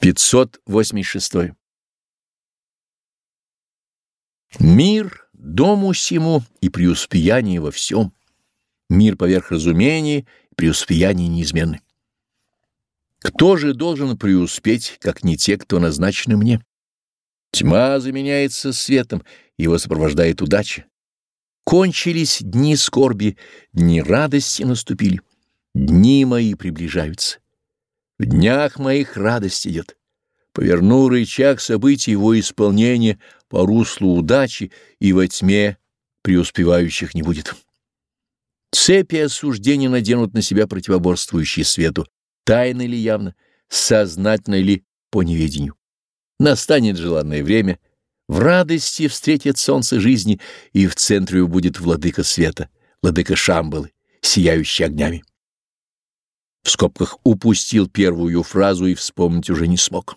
586. Мир дому сему и преуспеяние во всем. Мир поверх разумения и преуспеяние неизменны. Кто же должен преуспеть, как не те, кто назначены мне? Тьма заменяется светом, его сопровождает удача. Кончились дни скорби, дни радости наступили. Дни мои приближаются. В днях моих радость идет. Поверну рычаг событий его исполнения по руслу удачи, и во тьме преуспевающих не будет. Цепи осуждения наденут на себя противоборствующие свету, тайно или явно, сознательно или по неведению. Настанет желанное время, в радости встретит солнце жизни, и в центре будет владыка света, владыка Шамбалы, сияющий огнями в скобках упустил первую фразу и вспомнить уже не смог.